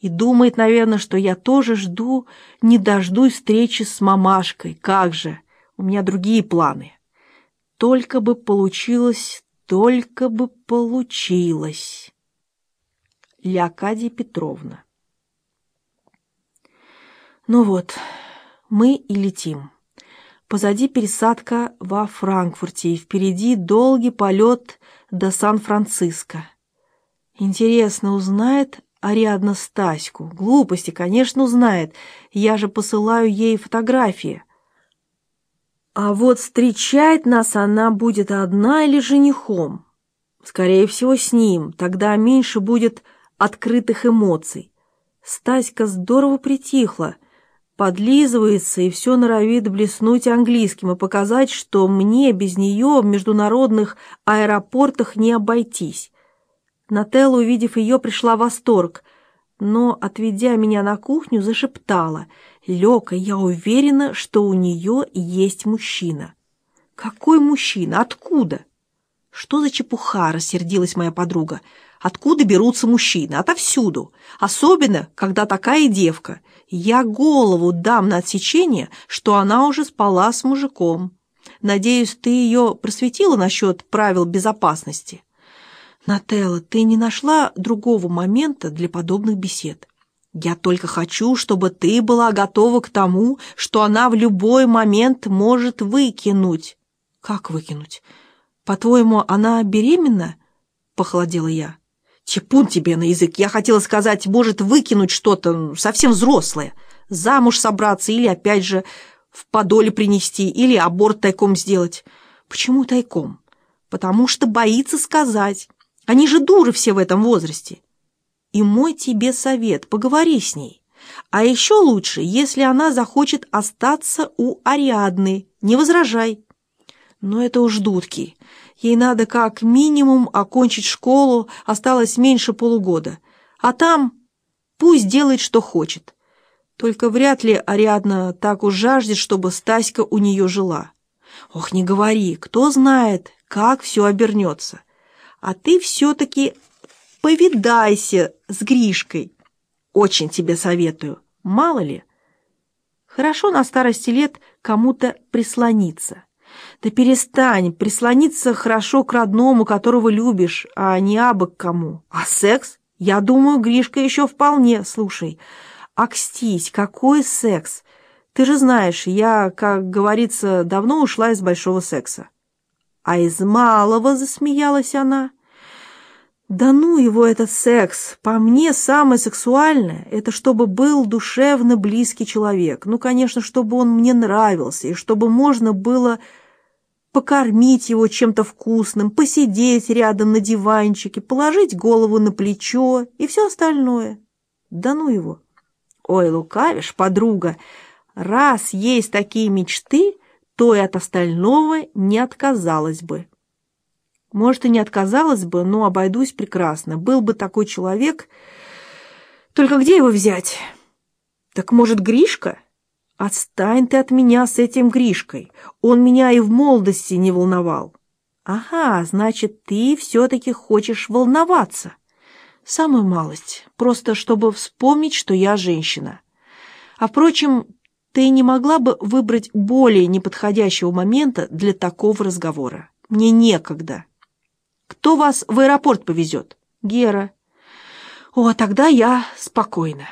И думает, наверное, что я тоже жду, не дождусь встречи с мамашкой. Как же, у меня другие планы. Только бы получилось, только бы получилось. Леокадия Петровна. Ну вот, мы и летим. Позади пересадка во Франкфурте, и впереди долгий полет до Сан-Франциско. Интересно, узнает Ариадна Стаську? Глупости, конечно, узнает. Я же посылаю ей фотографии. А вот встречать нас она будет одна или женихом? Скорее всего, с ним. Тогда меньше будет открытых эмоций. Стаська здорово притихла, подлизывается и все норовит блеснуть английским и показать, что мне без нее в международных аэропортах не обойтись. Нателла, увидев ее, пришла в восторг, но, отведя меня на кухню, зашептала — Лёка, я уверена, что у нее есть мужчина. Какой мужчина? Откуда? Что за чепуха, рассердилась моя подруга. Откуда берутся мужчины? Отовсюду. Особенно, когда такая девка. Я голову дам на отсечение, что она уже спала с мужиком. Надеюсь, ты ее просветила насчет правил безопасности? Нателла, ты не нашла другого момента для подобных бесед? Я только хочу, чтобы ты была готова к тому, что она в любой момент может выкинуть. Как выкинуть? По-твоему, она беременна? Похолодела я. Типун тебе на язык. Я хотела сказать, может выкинуть что-то совсем взрослое. Замуж собраться или, опять же, в подоле принести, или аборт тайком сделать. Почему тайком? Потому что боится сказать. Они же дуры все в этом возрасте. И мой тебе совет, поговори с ней. А еще лучше, если она захочет остаться у Ариадны, не возражай. Но это уж дудки. Ей надо как минимум окончить школу, осталось меньше полугода. А там пусть делает, что хочет. Только вряд ли Ариадна так уж жаждет, чтобы Стаська у нее жила. Ох, не говори, кто знает, как все обернется. А ты все-таки повидайся с Гришкой. Очень тебе советую. Мало ли. Хорошо на старости лет кому-то прислониться. Да перестань, прислониться хорошо к родному, которого любишь, а не абы к кому. А секс? Я думаю, Гришка еще вполне. Слушай, акстись, какой секс? Ты же знаешь, я, как говорится, давно ушла из большого секса. А из малого засмеялась она. Да ну его этот секс! По мне самое сексуальное — это чтобы был душевно близкий человек. Ну, конечно, чтобы он мне нравился, и чтобы можно было покормить его чем-то вкусным, посидеть рядом на диванчике, положить голову на плечо и все остальное. Да ну его! Ой, лукавишь, подруга, раз есть такие мечты, то и от остального не отказалась бы. Может, и не отказалась бы, но обойдусь прекрасно. Был бы такой человек. Только где его взять? Так, может, Гришка? Отстань ты от меня с этим Гришкой. Он меня и в молодости не волновал. Ага, значит, ты все-таки хочешь волноваться. Самую малость, просто чтобы вспомнить, что я женщина. А, впрочем, ты не могла бы выбрать более неподходящего момента для такого разговора? Мне некогда. Кто вас в аэропорт повезет? Гера. О, тогда я спокойна.